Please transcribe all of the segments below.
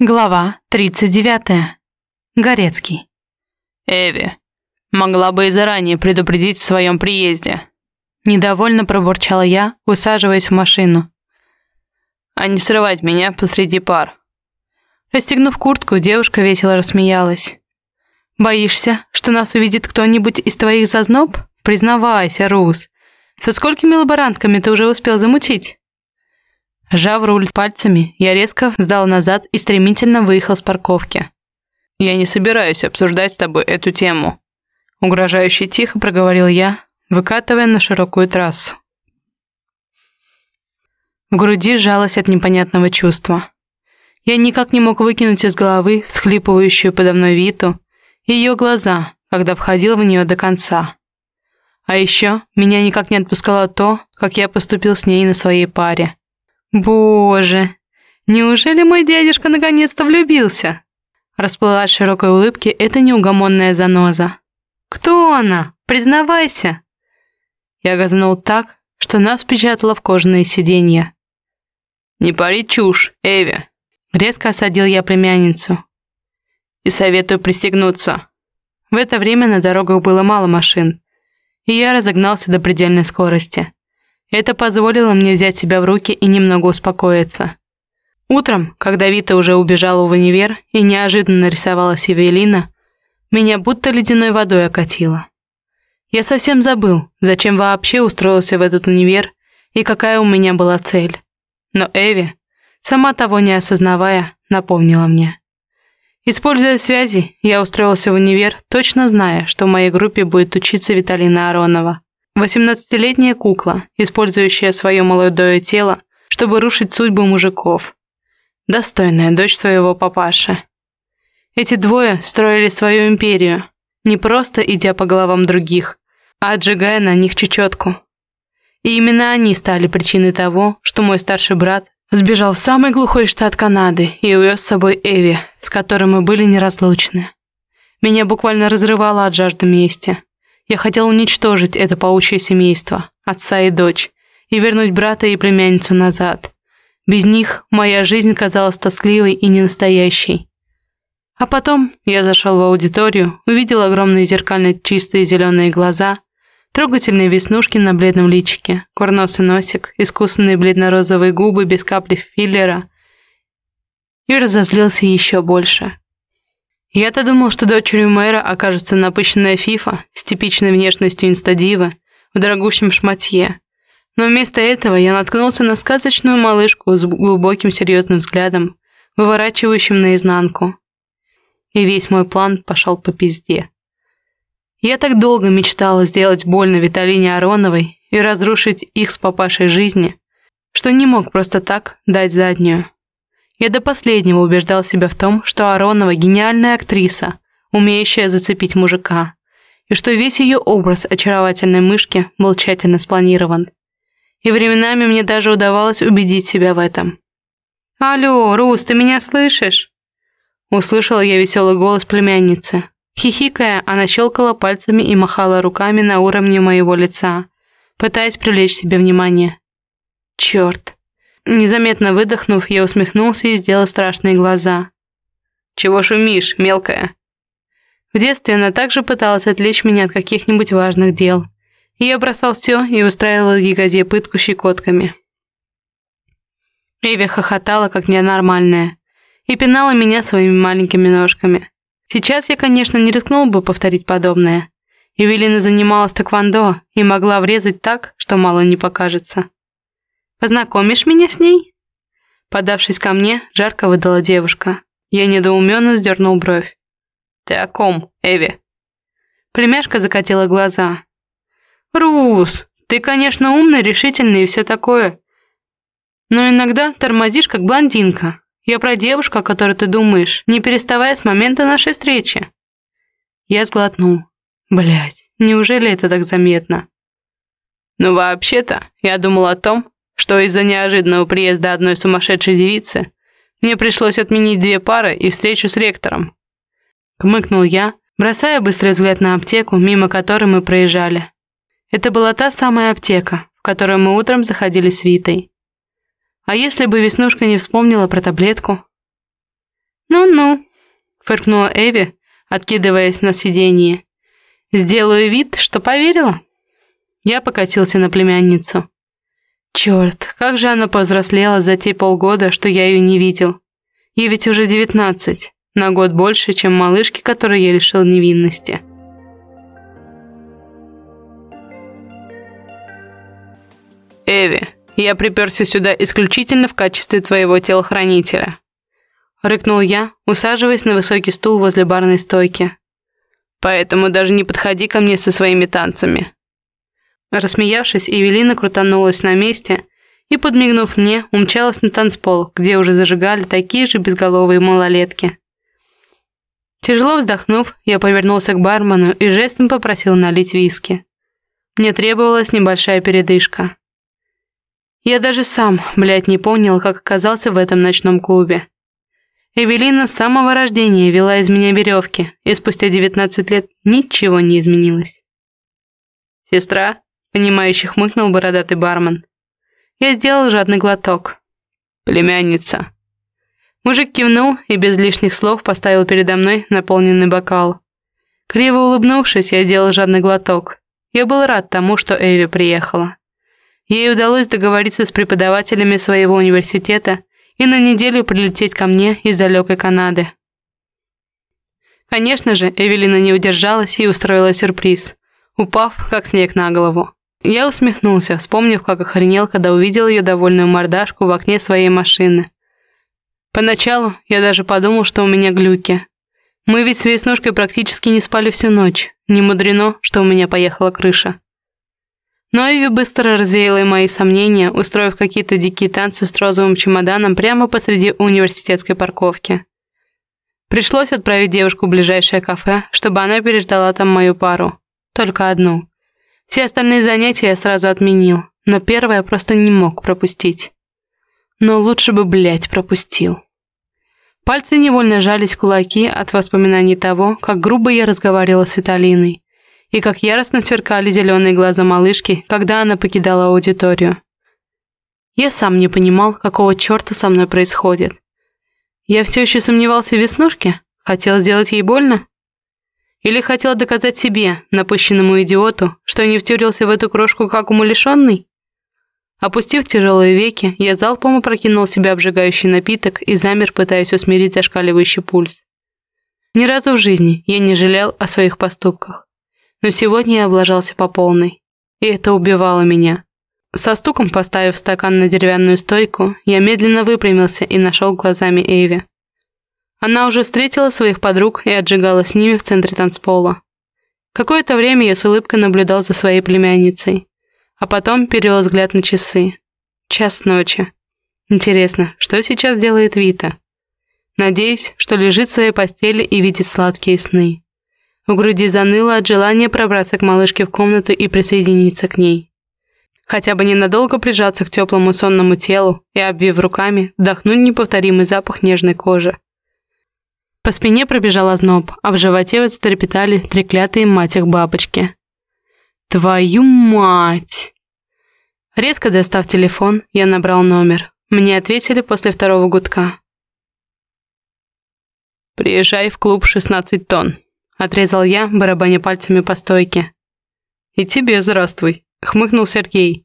Глава 39. Горецкий. «Эви, могла бы и заранее предупредить в своем приезде». Недовольно пробурчала я, усаживаясь в машину. «А не срывать меня посреди пар». Расстегнув куртку, девушка весело рассмеялась. «Боишься, что нас увидит кто-нибудь из твоих зазноб? Признавайся, Рус. Со сколькими лаборантками ты уже успел замутить?» Жав руль пальцами, я резко сдал назад и стремительно выехал с парковки. «Я не собираюсь обсуждать с тобой эту тему», — угрожающе тихо проговорил я, выкатывая на широкую трассу. В груди сжалось от непонятного чувства. Я никак не мог выкинуть из головы всхлипывающую подо мной Виту и ее глаза, когда входил в нее до конца. А еще меня никак не отпускало то, как я поступил с ней на своей паре. «Боже, неужели мой дядюшка наконец-то влюбился?» Расплылась широкой улыбки эта неугомонная заноза. «Кто она? Признавайся!» Я газанул так, что нас впечатало в кожаные сиденья. «Не пари чушь, Эви!» Резко осадил я племянницу. «И советую пристегнуться». В это время на дорогах было мало машин, и я разогнался до предельной скорости. Это позволило мне взять себя в руки и немного успокоиться. Утром, когда Вита уже убежала в универ и неожиданно нарисовалась Евелина, меня будто ледяной водой окатило. Я совсем забыл, зачем вообще устроился в этот универ и какая у меня была цель. Но Эви, сама того не осознавая, напомнила мне. Используя связи, я устроился в универ, точно зная, что в моей группе будет учиться Виталина Аронова. Восемнадцатилетняя кукла, использующая свое молодое тело, чтобы рушить судьбы мужиков. Достойная дочь своего папаши. Эти двое строили свою империю, не просто идя по головам других, а отжигая на них чечетку. И именно они стали причиной того, что мой старший брат сбежал в самый глухой штат Канады и увез с собой Эви, с которой мы были неразлучны. Меня буквально разрывало от жажды мести. Я хотел уничтожить это паучье семейство, отца и дочь, и вернуть брата и племянницу назад. Без них моя жизнь казалась тоскливой и ненастоящей. А потом я зашел в аудиторию, увидел огромные зеркально чистые зеленые глаза, трогательные веснушки на бледном личике, курносый носик, искусанные бледно-розовые губы без капли филлера и разозлился еще больше. Я-то думал, что дочерью мэра окажется напыщенная фифа с типичной внешностью инстадивы в дорогущем шматье. Но вместо этого я наткнулся на сказочную малышку с глубоким серьезным взглядом, выворачивающим наизнанку. И весь мой план пошел по пизде. Я так долго мечтала сделать больно Виталине Ароновой и разрушить их с папашей жизни, что не мог просто так дать заднюю. Я до последнего убеждал себя в том, что Аронова гениальная актриса, умеющая зацепить мужика, и что весь ее образ очаровательной мышки был тщательно спланирован. И временами мне даже удавалось убедить себя в этом. «Алло, Рус, ты меня слышишь?» Услышала я веселый голос племянницы. Хихикая, она щелкала пальцами и махала руками на уровне моего лица, пытаясь привлечь себе внимание. Черт. Незаметно выдохнув, я усмехнулся и сделал страшные глаза. «Чего шумишь, мелкая?» В детстве она также пыталась отвлечь меня от каких-нибудь важных дел. И я бросал все и устраивал ягоде пытку щекотками. Эви хохотала, как ненормальная, и пинала меня своими маленькими ножками. Сейчас я, конечно, не рискнул бы повторить подобное. Эвелина занималась тэквондо и могла врезать так, что мало не покажется. Познакомишь меня с ней?» Подавшись ко мне, жарко выдала девушка. Я недоуменно вздернул бровь. «Ты о ком, Эви?» Племяшка закатила глаза. «Рус, ты, конечно, умный, решительный и все такое. Но иногда тормозишь, как блондинка. Я про девушку, о которой ты думаешь, не переставая с момента нашей встречи». Я сглотнул. Блять, неужели это так заметно? «Ну, вообще-то, я думал о том, что из-за неожиданного приезда одной сумасшедшей девицы мне пришлось отменить две пары и встречу с ректором. Кмыкнул я, бросая быстрый взгляд на аптеку, мимо которой мы проезжали. Это была та самая аптека, в которую мы утром заходили с Витой. А если бы Веснушка не вспомнила про таблетку? «Ну-ну», — фыркнула Эви, откидываясь на сиденье. «Сделаю вид, что поверила». Я покатился на племянницу. Черт, как же она повзрослела за те полгода, что я ее не видел. Ей ведь уже девятнадцать, на год больше, чем малышке, которой я лишил невинности. «Эви, я приперся сюда исключительно в качестве твоего телохранителя», рыкнул я, усаживаясь на высокий стул возле барной стойки. «Поэтому даже не подходи ко мне со своими танцами». Рассмеявшись, Эвелина крутанулась на месте и, подмигнув мне, умчалась на танцпол, где уже зажигали такие же безголовые малолетки. Тяжело вздохнув, я повернулся к бармену и жестом попросил налить виски. Мне требовалась небольшая передышка. Я даже сам, блядь, не понял, как оказался в этом ночном клубе. Эвелина с самого рождения вела из меня веревки, и спустя 19 лет ничего не изменилось. «Сестра?» — понимающий хмыкнул бородатый бармен. Я сделал жадный глоток. «Племянница». Мужик кивнул и без лишних слов поставил передо мной наполненный бокал. Криво улыбнувшись, я сделал жадный глоток. Я был рад тому, что Эви приехала. Ей удалось договориться с преподавателями своего университета и на неделю прилететь ко мне из далекой Канады. Конечно же, Эвелина не удержалась и устроила сюрприз, упав, как снег на голову. Я усмехнулся, вспомнив, как охренел, когда увидел ее довольную мордашку в окне своей машины. Поначалу я даже подумал, что у меня глюки. Мы ведь с Веснушкой практически не спали всю ночь. Не мудрено, что у меня поехала крыша. Но Эви быстро развеяла мои сомнения, устроив какие-то дикие танцы с розовым чемоданом прямо посреди университетской парковки. Пришлось отправить девушку в ближайшее кафе, чтобы она переждала там мою пару. Только одну. Все остальные занятия я сразу отменил, но первое просто не мог пропустить. Но лучше бы, блядь, пропустил. Пальцы невольно жались кулаки от воспоминаний того, как грубо я разговаривала с Виталиной, и как яростно сверкали зеленые глаза малышки, когда она покидала аудиторию. Я сам не понимал, какого черта со мной происходит. Я все еще сомневался в Веснушке? Хотел сделать ей больно? Или хотел доказать себе, напыщенному идиоту, что не втюрился в эту крошку как умалишенный? Опустив тяжелые веки, я залпом опрокинул себя обжигающий напиток и замер, пытаясь усмирить зашкаливающий пульс. Ни разу в жизни я не жалел о своих поступках но сегодня я облажался по полной. И это убивало меня. Со стуком поставив стакан на деревянную стойку, я медленно выпрямился и нашел глазами Эйви. Она уже встретила своих подруг и отжигала с ними в центре танцпола. Какое-то время я с улыбкой наблюдал за своей племянницей, а потом перевел взгляд на часы. Час ночи. Интересно, что сейчас делает Вита? Надеюсь, что лежит в своей постели и видит сладкие сны. В груди заныло от желания пробраться к малышке в комнату и присоединиться к ней. Хотя бы ненадолго прижаться к теплому сонному телу и, обвив руками, вдохнуть неповторимый запах нежной кожи. По спине пробежал озноб, а в животе затрепетали треклятые мать их бабочки. «Твою мать!» Резко достав телефон, я набрал номер. Мне ответили после второго гудка. «Приезжай в клуб 16 тонн», Отрезал я, барабаня пальцами по стойке. «И тебе здравствуй», — хмыкнул Сергей.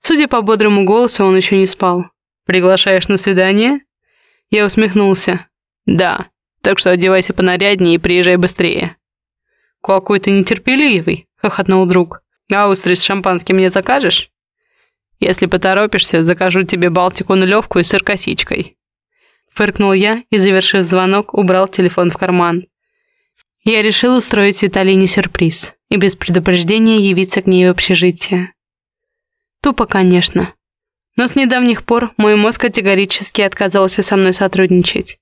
Судя по бодрому голосу, он еще не спал. «Приглашаешь на свидание?» Я усмехнулся. «Да, так что одевайся понаряднее и приезжай быстрее». «Какой ты нетерпеливый», — хохотнул друг. «А устриц с шампанским мне закажешь?» «Если поторопишься, закажу тебе Балтику нулевку и сыр косичкой». Фыркнул я и, завершив звонок, убрал телефон в карман. Я решил устроить Виталине сюрприз и без предупреждения явиться к ней в общежитие. Тупо, конечно. Но с недавних пор мой мозг категорически отказывался со мной сотрудничать.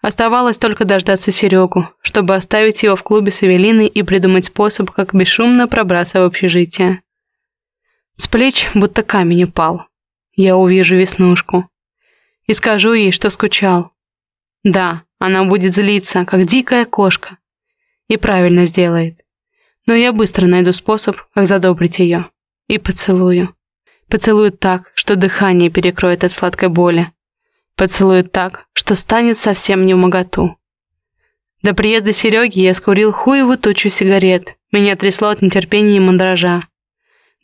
Оставалось только дождаться Серегу, чтобы оставить его в клубе с Эвелиной и придумать способ, как бесшумно пробраться в общежитие. С плеч будто камень упал. Я увижу Веснушку. И скажу ей, что скучал. Да, она будет злиться, как дикая кошка. И правильно сделает. Но я быстро найду способ, как задобрить ее. И поцелую. Поцелую так, что дыхание перекроет от сладкой боли. Поцелует так, что станет совсем не в моготу. До приезда Сереги я скурил хуеву тучу сигарет. Меня трясло от нетерпения и мандража.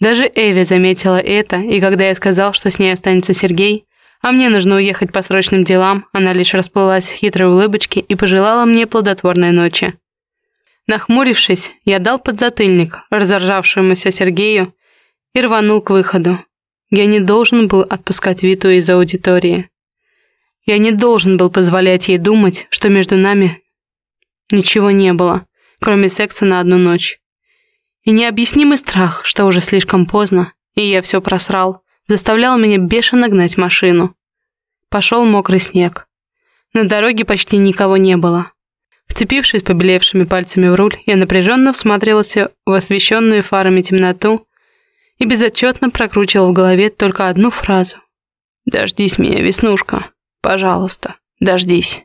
Даже Эви заметила это, и когда я сказал, что с ней останется Сергей, а мне нужно уехать по срочным делам, она лишь расплылась в хитрой улыбочке и пожелала мне плодотворной ночи. Нахмурившись, я дал подзатыльник разоржавшемуся Сергею и рванул к выходу. Я не должен был отпускать Виту из аудитории. Я не должен был позволять ей думать, что между нами ничего не было, кроме секса на одну ночь. И необъяснимый страх, что уже слишком поздно, и я все просрал, заставлял меня бешено гнать машину. Пошел мокрый снег. На дороге почти никого не было. Вцепившись побелевшими пальцами в руль, я напряженно всматривался в освещенную фарами темноту и безотчетно прокручивал в голове только одну фразу. «Дождись меня, Веснушка. Пожалуйста, дождись».